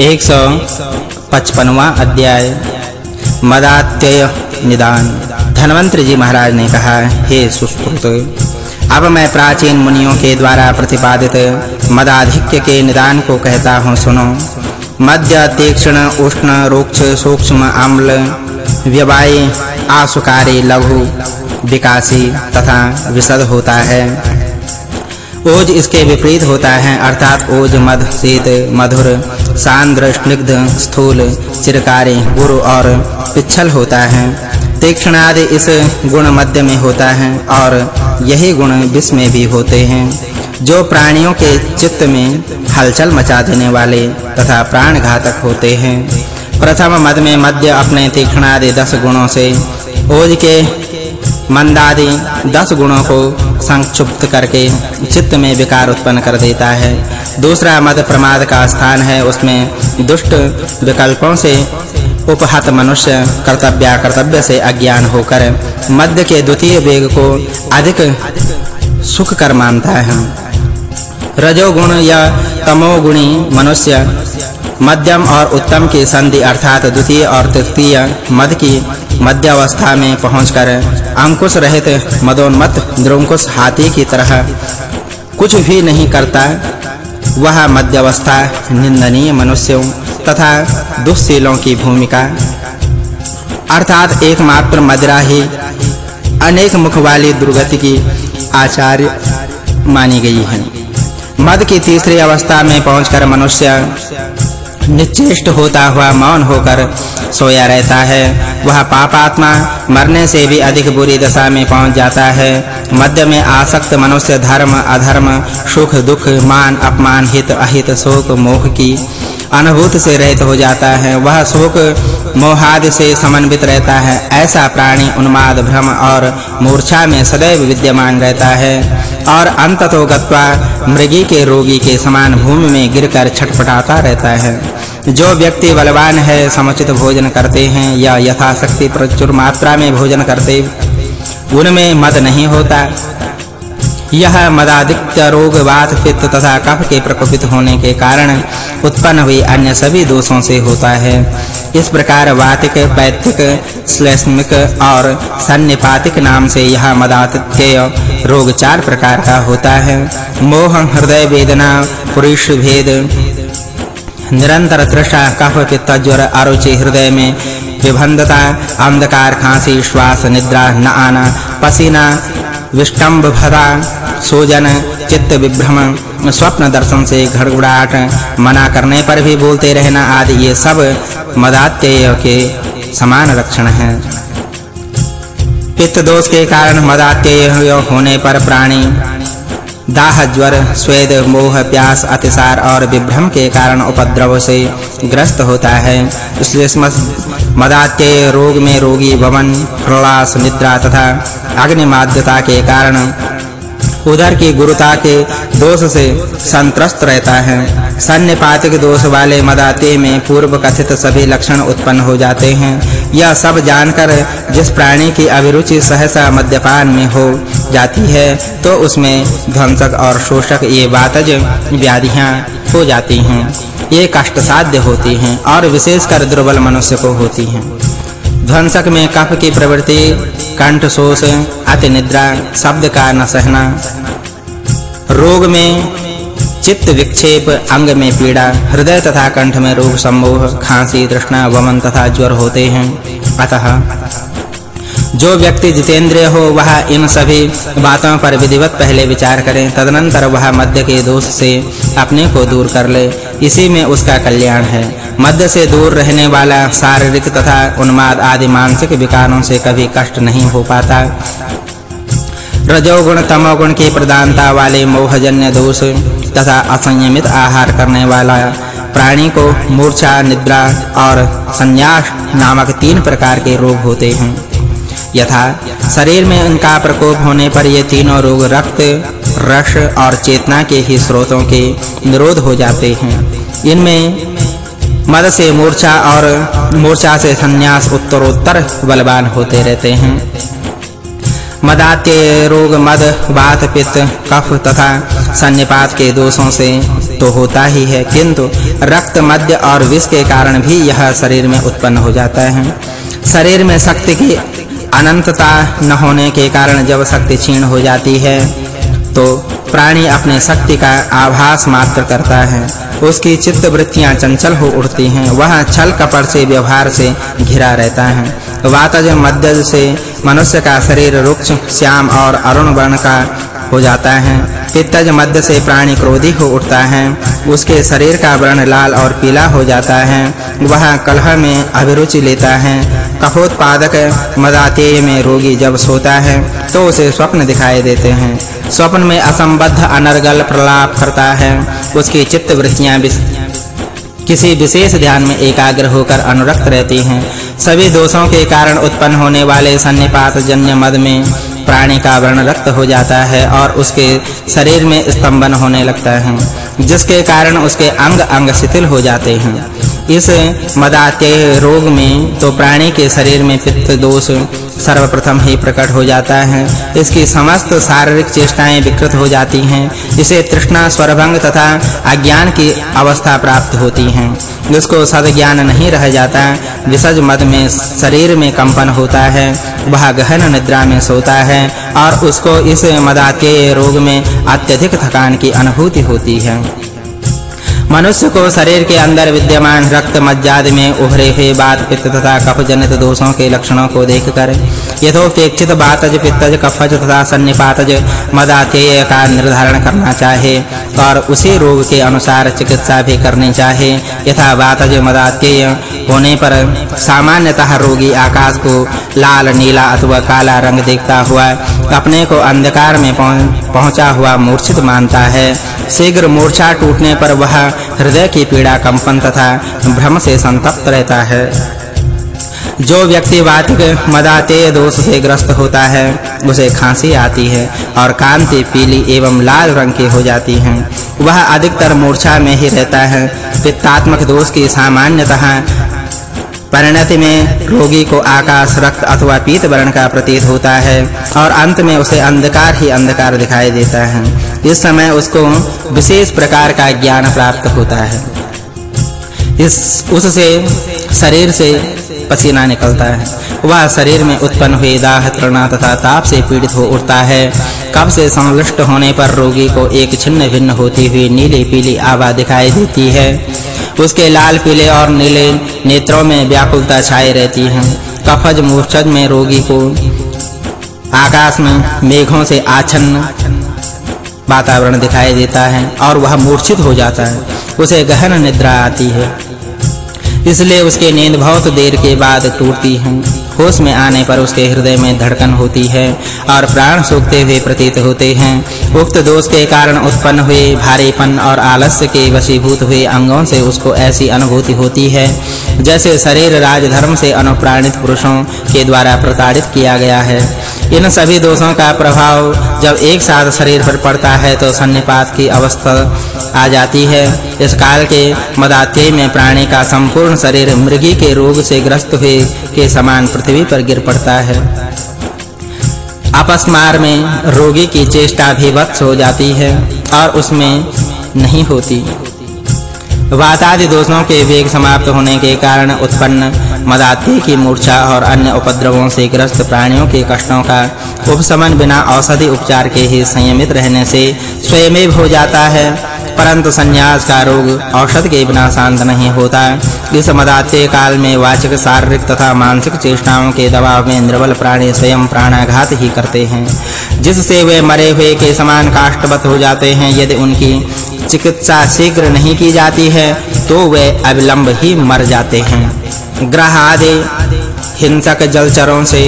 155वां अध्याय। मदात्यय निदान। धनवंतरी जी महाराज ने कहा, हे सुश्रुत अब मैं प्राचीन मुनियों के द्वारा प्रतिपादित मदाधिक्य के निदान को कहता हूँ सुनो। मध्य तीक्ष्ण, उष्ण, रुक्ष, सूक्ष्म अम्ल व्यवायी, आसुकारी, लघु, विकासी तथा विशद होता है। ओज इसके विपरीत होता है, अर्थात ओज मद, शीत, मधुर सांद्र स्निग्ध स्थूल चिरकारी गुरु और पिच्छल होता है। तीक्ष्ण आदि इस गुण मध्य में होता है और यही गुण विष में भी होते हैं। जो प्राणियों के चित्त में हलचल मचा देने वाले तथा प्राण घातक होते हैं। प्रथम मद में मध्य अपने तीक्ष्ण आदि 10 गुणों से, ओज के मंदादि 10 गुणों को संक्षुप्त करके चित्त में विकार उत्पन्न कर देता है। दूसरा मद प्रमाद का स्थान है, उसमें दुष्ट विकल्पों से उपहत मनुष्य कर्तव्य कर्तव्य से अज्ञान होकर मध्य के द्वितीय वेग को अधिक सुख कर मानता है। रजोगुण या तमोगुणी मनुष्य मध्यम और उत्तम की संधि अर्थात द्वितीय और तृतीय मद की मध्य अवस्था में पहुंचकर अंकुश रहित मदोन्मत निरंकुश हाथी की तरह कुछ भी नहीं करता, वह मध्य अवस्था निंदनीय मनुष्यों तथा दुष्शीलों की भूमिका। अर्थात एकमात्र मदिरा ही अनेक मुख वाली दुर्गति की आचार्य मानी गई है। मद की तीसरी अवस्था में पहुंचकर मनुष्य निश्चेष्ट होता हुआ मौन होकर सोया रहता है। वह पापात्मा मरने से भी अधिक बुरी दशा में पहुँच जाता है। मध्य में आसक्त मनुष्य धर्म, अधर्म, सुख, दुख, मान, अपमान, हित, अहित, शोक, मोह की अनुभूत से रहित हो जाता है। वह शोक मोहादि से समन्वित रहता है। ऐसा प्राणी उन्माद, भ्रम और मूर्छा में सदैव विद्यमान रहता है और अंततो गत्वा मृगी के रोगी के समान भूमि में गिरकर छटपटाता रहता है। जो व्यक्ति बलवान है, समुचित भोजन करते हैं या यथाशक्ति प्रचुर मात्रा में भोजन करते, उनमें मद नहीं होता। यह मदादित्य रोग वात पित्त तथा कफ के प्रकोपित होने के कारण उत्पन्न हुई अन्य सभी दोषों से होता है। इस प्रकार वातिक पैतिक श्लेष्मिक और सन्निपातिक नाम से यह मदादित्य रोग चार प्रकार का होता है। मोह, हृदय वेदना, पुरुष भेद निरंतर कफ पित्त ज्वर अरुचि हृदय में विभंदता अंधकार खांसी, श्वास, निद्रा न आना पसीना विष्टंभ भरा सोजन, चित्त विभ्रम, स्वप्न दर्शन से घड़घड़ाहट, मना करने पर भी बोलते रहना आदि ये सब मदात्यय के समान लक्षण हैं। पित्त दोष के कारण मदात्यय होने पर प्राणी दाह, ज्वर, स्वेद, मोह, प्यास, अतिसार और विभ्रम के कारण उपद्रव से ग्रस्त होता है। इसलिए के रोग में रोगी भवन प्रलास निद्रा तथा अग्निमाद्यता के कारण उधर की गुरुता के दोष से संत्रस्त रहता है। सन्निपातिक दोष वाले मदाते में पूर्व कथित सभी लक्षण उत्पन्न हो जाते हैं। यह सब जानकर जिस प्राणी की अभिरुचि सहसा मद्यपान में हो जाती है तो उसमें ध्वंसक और शोषक ये वातज व्याधियाँ हो जाती हैं। ये कष्ट साध्य होती हैं और विशेषकर दुर्बल मनुष्य को होती हैं। ध्वंसक में कफ की प्रवृत्ति, कंठ शोष, अति निद्रा, शब्द का न सहना, रोग में चित्त विक्षेप, अंग में पीड़ा, हृदय तथा कंठ में रोग सम्मोह खांसी, तृष्णा, वमन तथा ज्वर होते हैं। अतः जो व्यक्ति जितेंद्रिय हो, वह इन सभी बातों पर विधिवत पहले विचार करे, तदनंतर वह मध्य के दोष से अपने को दूर कर ले। इसी में उसका कल्याण है। मध्य से दूर रहने वाला शारीरिक तथा उन्माद आदि मानसिक विकारों से कभी कष्ट नहीं हो पाता। रजोगुण, तमोगुण की प्रधानता वाले मोहजन्य दोष तथा असंयमित आहार करने वाला प्राणी को मूर्छा, निद्रा और संन्यास नामक तीन प्रकार के रोग होते हैं। यथा शरीर में उनका प्रकोप होने पर ये तीनों रोग रक्त, रस और चेतना के ही स्रोतों के निरोध हो जाते हैं। इनमें मद से मूर्छा और मूर्छा से संन्यास उत्तरोत्तर बलवान होते रहते हैं। मदात्य रोग मद वात पित्त, कफ तथा सन्निपात के दोषों से तो होता ही है, किंतु रक्त, मद्य और विष के कारण भी यह शरीर में उत्पन्न हो जाता है। शरीर में शक्ति की अनंतता न होने के कारण जब शक्ति क्षीण हो जाती है तो प्राणी अपने शक्ति का आभास मात्र करता है। उसकी चित्त वृत्तियाँ चंचल हो उठती हैं, वह छल कपट से व्यवहार से घिरा रहता है। वातज मध्यज से मनुष्य का शरीर रुक्ष, श्याम और अरुण वर्ण का हो जाता है। पित्तज मध्य से प्राणी क्रोधी हो उठता है। उसके शरीर का वर्ण लाल और पीला हो जाता है। वह कलह में अभिरुचि लेता है। कहोत्पादक मदातेय में रोगी जब सोता है तो उसे स्वप्न दिखाई देते हैं। स्वप्न में असंबद्ध अनर्गल प्रलाप करता है। उसकी चित्त वृत्तियाँ किसी विशेष ध्यान में एकाग्र होकर अनुरक्त रहती हैं। सभी दोषों के कारण उत्पन्न होने वाले सन्निपात जन्य मद में प्राणी का वर्ण रक्त हो जाता है और उसके शरीर में स्तंभन होने लगता है, जिसके कारण उसके अंग अंग शिथिल हो जाते हैं। इस मदात्य रोग में तो प्राणी के शरीर में पित्त दोष सर्वप्रथम ही प्रकट हो जाता है। इसकी समस्त शारीरिक चेष्टाएँ विकृत हो जाती हैं। इसे तृष्णा, स्वरभंग तथा अज्ञान की अवस्था प्राप्त होती हैं। जिसको सद्ज्ञान नहीं रह जाता विसर्ज मद में शरीर में कंपन होता है, वह गहन निद्रा में सोता है और उसको इस मदात्य रोग में अत्यधिक थकान की अनुभूति होती है। मनुष्य को शरीर के अंदर विद्यमान रक्त मज्जाद में उभरे हुए बात पित्त तथा कफ जनित दोषों के लक्षणों को देखकर यथोपेक्षित बातज, पित्तज, कफज, तथा सन्निपातज मदातेय का निर्धारण करना चाहे, और उसी रोग के अनुसार चिकित्सा भी करनी चाहे। यथा बातज मदातेय होने पर सामान्यतः रोगी आकाश को लाल, नीला अथवा काला रंग देखता हुआ, अपने को अंधकार में पहुँचा हुआ मूर्छित मानता है। शीघ्र मूर्छा टूटने पर वह हृदय की पीड़ा कंपन तथा भ्रम से संतप्त रहता है। जो व्यक्ति वातिक मदाते दोष से ग्रस्त होता है, उसे खांसी आती है और कांति पीली एवं लाल रंग की हो जाती है। वह अधिकतर मूर्छा में ही रहता है। पित्तात्मक दोष की सामान्यतः परिणति में रोगी को आकाश, रक्त अथवा पीत वर्ण का प्रतीत होता है और अंत में उसे अंधकार ही अंधकार दिखाई देता है। इस समय उसको विशेष प्रकार का ज्ञान प्राप्त होता है। इस, उससे शरीर से पसीना निकलता है। वह शरीर में उत्पन्न हुए दाह, तृणा तथा ताप से पीड़ित हो उठता है। कब से संलिष्ट होने पर रोगी को एक छिन्न भिन्न होती हुई नीली पीली आभा दिखाई देती है। उसके लाल पीले और नीले नेत्रों में व्याकुलता छाई रहती है। कफज मूर्छद में रोगी को आकाश में मेघों से आच्छन्न वातावरण दिखाई देता है और वह मूर्छित हो जाता है। उसे गहन निद्रा आती है। इसलिए उसकी नींद बहुत देर के बाद टूटती है। होश में आने पर उसके हृदय में धड़कन होती है और प्राण सूखते हुए प्रतीत होते हैं। उक्त दोष के कारण उत्पन्न हुए भारीपन और आलस्य के वशीभूत हुए अंगों से उसको ऐसी अनुभूति होती है, जैसे शरीर राजधर्म से अनुप्राणित पुरुषों के द्वारा प्रताड़ित किया गया है। इन सभी दोषों का प्रभाव जब एक साथ शरीर पर पड़ता है तो सन्निपात की अवस्था आ जाती है। इस काल के मदाते में प्राणी का संपूर्ण शरीर मृगी के रोग से ग्रस्त हुए के समान पृथ्वी पर गिर पड़ता है। अपस्मार में रोगी की चेष्टा भी वत्स हो जाती है और उसमें नहीं होती। वातादि दोषों के वेग समाप्त होने के कारण उत्पन्न मदाती की मूर्छा और अन्य उपद्रवों से ग्रस्त प्राणियों के कष्टों का उपशमन बिना औषधि उपचार के ही संयमित रहने से स्वयं हो जाता है। परंतु संन्यास का रोग औषध के बिना शांत नहीं होता। इस मदाते काल में वाचिक शारीरिक तथा मानसिक चेष्टाओं के दबाव में निर्बल प्राणी स्वयं प्राणाघात ही करते हैं। जिससे वे मरे हुए के समान काष्ठवत हो जाते हैं। यदि उनकी चिकित्सा शीघ्र नहीं की जाती है तो वे अविलंब ही मर जाते हैं। ग्रह आदि हिंसक जलचरों से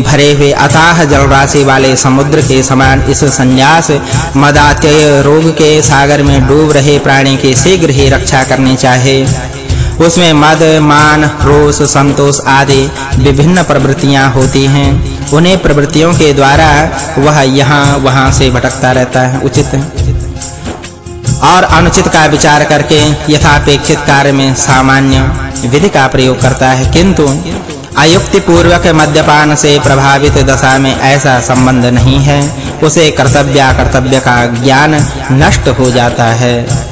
भरे हुए अथाह जलराशि वाले समुद्र के समान इस संन्यास मदात्यय रोग के सागर में डूब रहे प्राणी की शीघ्र ही रक्षा करनी चाहिए उसमें मद, मान, रोष, संतोष आदि विभिन्न प्रवृत्तियाँ होती हैं। उन्हें प्रवृत्तियों के द्वारा वह यहाँ वहाँ से भटकता रहता है। उचित और अनुचित का विचार करके यथापेक्षित कार्य में सामान्य विधि का प्रयोग करता है। किंतु अयुक्ति पूर्वक मद्यपान से प्रभावित दशा में ऐसा संबंध नहीं है। उसे कर्तव्य कर्तव्य का ज्ञान नष्ट हो जाता है।